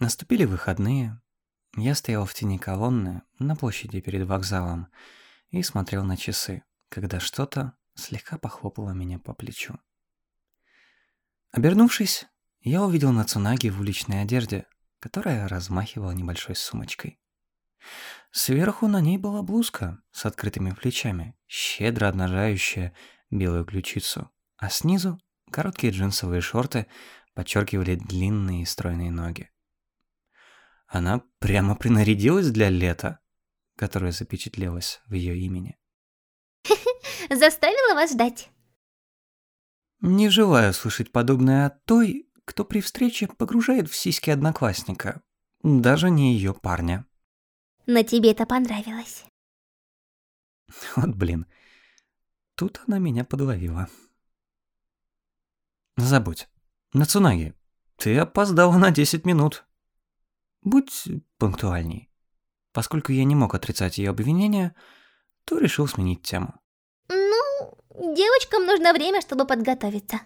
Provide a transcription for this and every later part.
Наступили выходные. Я стоял в тени колонны на площади перед вокзалом и смотрел на часы, когда что-то слегка похлопало меня по плечу. Обернувшись, я увидел Нацунаги в уличной одежде, которая размахивала небольшой сумочкой. Сверху на ней была блузка с открытыми плечами, щедро обнажающая белую ключицу, а снизу короткие джинсовые шорты подчеркивали длинные и стройные ноги. Она прямо принарядилась для лета, которое запечатлелось в ее имени. Заставила вас ждать. Не желаю слышать подобное от той, кто при встрече погружает в сиськи одноклассника, даже не ее парня. Но тебе это понравилось. Вот блин. Тут она меня подловила. Забудь. Нацунаги, ты опоздала на 10 минут. Будь пунктуальней. Поскольку я не мог отрицать ее обвинения, то решил сменить тему. Ну, девочкам нужно время, чтобы подготовиться.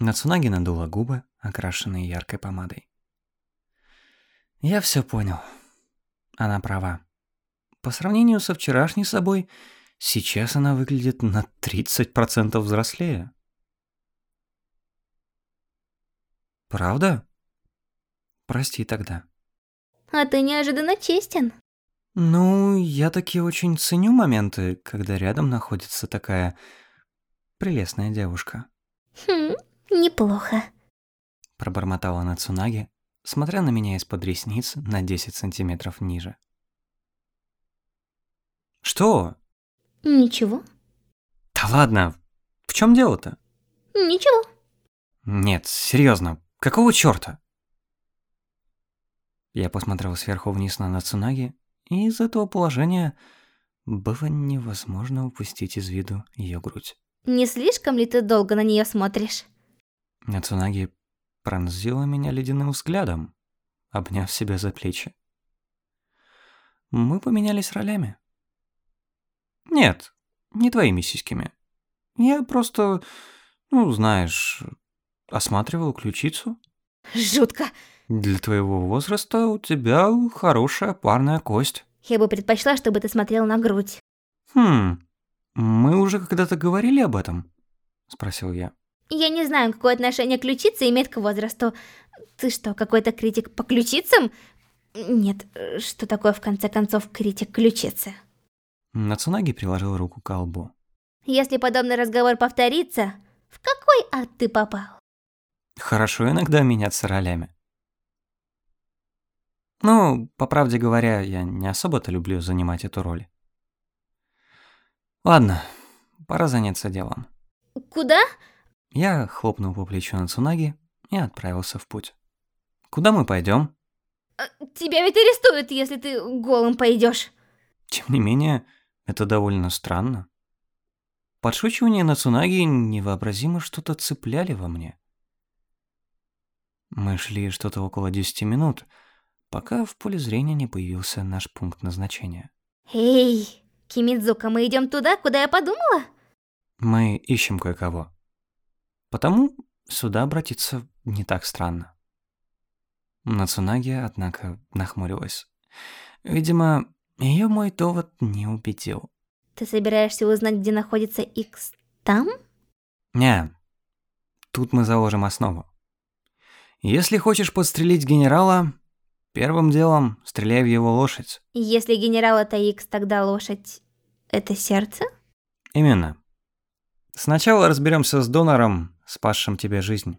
Нацунаги надула губы, окрашенные яркой помадой. Я все понял. Она права. По сравнению со вчерашней собой, сейчас она выглядит на 30% взрослее. Правда? Прости тогда. А ты неожиданно честен. Ну, я таки очень ценю моменты, когда рядом находится такая прелестная девушка. Хм, неплохо. Пробормотала Нацунаги, смотря на меня из-под ресниц на 10 сантиметров ниже. Что? Ничего. Да ладно, в чем дело-то? Ничего. Нет, серьезно, какого чёрта? Я посмотрел сверху вниз на Нацунаги, и из этого положения было невозможно упустить из виду ее грудь. Не слишком ли ты долго на нее смотришь? Нацунаги пронзила меня ледяным взглядом, обняв себя за плечи. Мы поменялись ролями. Нет, не твоими сиськами. Я просто, ну, знаешь, осматривал ключицу. Жутко. Для твоего возраста у тебя хорошая парная кость. Я бы предпочла, чтобы ты смотрел на грудь. Хм, мы уже когда-то говорили об этом? Спросил я. Я не знаю, какое отношение ключица имеет к возрасту. Ты что, какой-то критик по ключицам? Нет, что такое в конце концов критик ключицы? Нацунаги приложил руку к колбу. Если подобный разговор повторится, в какой ад ты попал? Хорошо иногда меняться ролями. Ну, по правде говоря, я не особо-то люблю занимать эту роль. Ладно, пора заняться делом. Куда? Я хлопнул по плечу Нацунаги и отправился в путь. Куда мы пойдем? А, тебя ведь арестуют, если ты голым пойдешь. Тем не менее, это довольно странно. Подшучивания Нацунаги невообразимо что-то цепляли во мне. Мы шли что-то около 10 минут, пока в поле зрения не появился наш пункт назначения. Эй, Кимидзука, мы идем туда, куда я подумала? Мы ищем кое-кого. Потому сюда обратиться не так странно. Нацунаги, однако, нахмурилась. Видимо, ее мой довод не убедил. Ты собираешься узнать, где находится X там? Не, тут мы заложим основу. Если хочешь подстрелить генерала, первым делом стреляй в его лошадь. Если генерал это X, тогда лошадь — это сердце? Именно. Сначала разберемся с донором, спасшим тебе жизнь.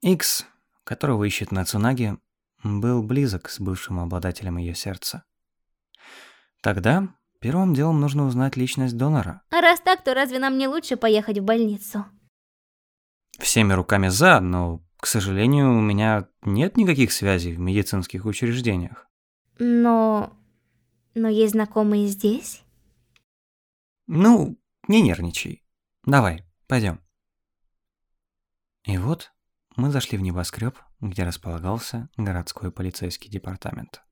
X, которого ищет Нацунаги, был близок с бывшим обладателем ее сердца. Тогда первым делом нужно узнать личность донора. А раз так, то разве нам не лучше поехать в больницу? Всеми руками за, но, к сожалению, у меня нет никаких связей в медицинских учреждениях. Но... но есть знакомые здесь? Ну, не нервничай. Давай, пойдем. И вот мы зашли в небоскреб, где располагался городской полицейский департамент.